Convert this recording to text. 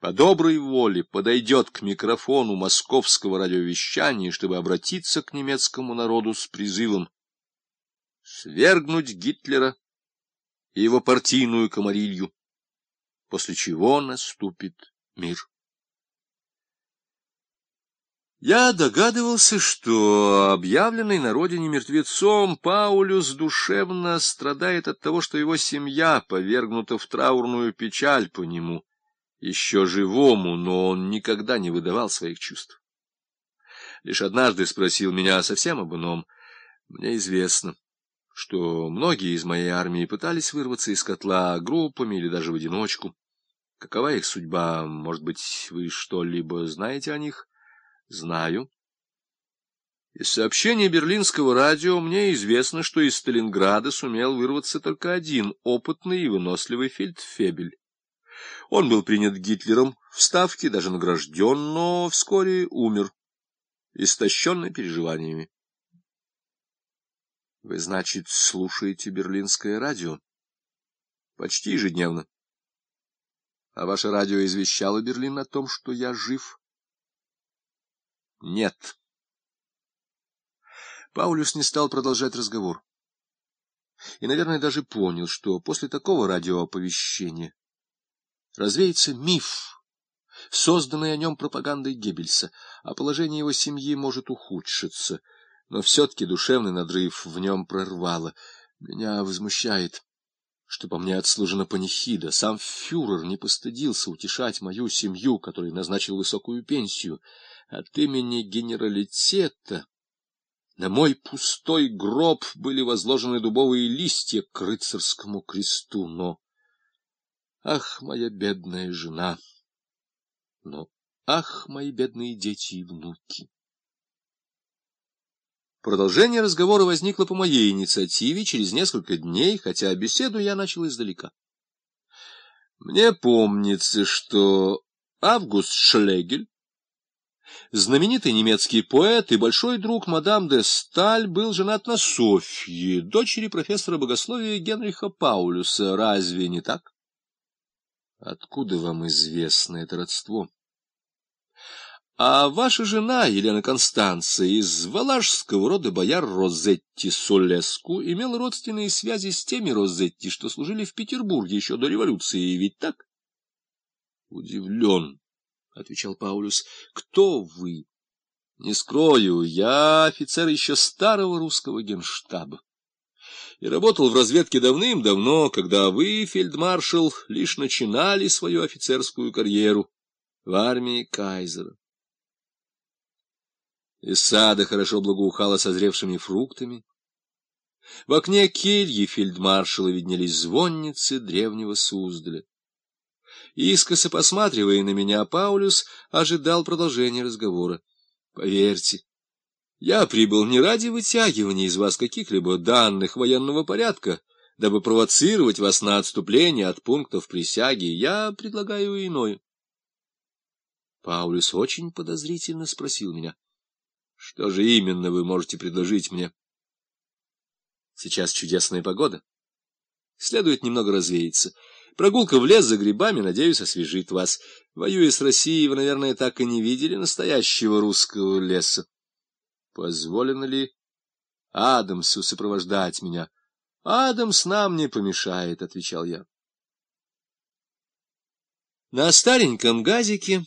по доброй воле подойдет к микрофону московского радиовещания, чтобы обратиться к немецкому народу с призывом свергнуть Гитлера и его партийную комарилью, после чего наступит мир. Я догадывался, что объявленный на родине мертвецом Паулюс душевно страдает от того, что его семья повергнута в траурную печаль по нему, еще живому, но он никогда не выдавал своих чувств. Лишь однажды спросил меня совсем об ином. Мне известно, что многие из моей армии пытались вырваться из котла группами или даже в одиночку. Какова их судьба? Может быть, вы что-либо знаете о них? Знаю. Из сообщения берлинского радио мне известно, что из Сталинграда сумел вырваться только один опытный и выносливый фельдфебель. Он был принят Гитлером в Ставке, даже награжден, но вскоре умер, истощенный переживаниями. Вы, значит, слушаете берлинское радио? Почти ежедневно. А ваше радио извещало Берлин о том, что я жив? Нет. Паулюс не стал продолжать разговор. И, наверное, даже понял, что после такого радиооповещения развеется миф, созданный о нем пропагандой Геббельса, а положение его семьи может ухудшиться. Но все-таки душевный надрыв в нем прорвало. Меня возмущает, что по мне отслужена панихида. Сам фюрер не постыдился утешать мою семью, который назначил высокую пенсию — от имени генералитета на мой пустой гроб были возложены дубовые листья к рыцарскому кресту, но... Ах, моя бедная жена! Но ах, мои бедные дети и внуки! Продолжение разговора возникло по моей инициативе через несколько дней, хотя беседу я начал издалека. Мне помнится, что Август Шлегель Знаменитый немецкий поэт и большой друг мадам де Сталь был женат на Софье, дочери профессора богословия Генриха Паулюса. Разве не так? Откуда вам известно это родство? А ваша жена, Елена Констанция, из валашского рода бояр Розетти Солеску, имела родственные связи с теми Розетти, что служили в Петербурге еще до революции, ведь так? Удивлен — отвечал Паулюс. — Кто вы? — Не скрою, я офицер еще старого русского генштаба. И работал в разведке давным-давно, когда вы, фельдмаршал, лишь начинали свою офицерскую карьеру в армии кайзера. Из сада хорошо благоухало созревшими фруктами. В окне кельи фельдмаршала виднелись звонницы древнего Суздаля. Искоса посматривая на меня, Паулюс ожидал продолжения разговора. Поверьте, я прибыл не ради вытягивания из вас каких-либо данных военного порядка, дабы провоцировать вас на отступление от пунктов присяги. Я предлагаю иное. Паулюс очень подозрительно спросил меня. — Что же именно вы можете предложить мне? — Сейчас чудесная погода. Следует немного развеяться. Прогулка в лес за грибами, надеюсь, освежит вас. Воюя с Россией, вы, наверное, так и не видели настоящего русского леса. Позволено ли Адамсу сопровождать меня? Адамс нам не помешает, — отвечал я. На стареньком газике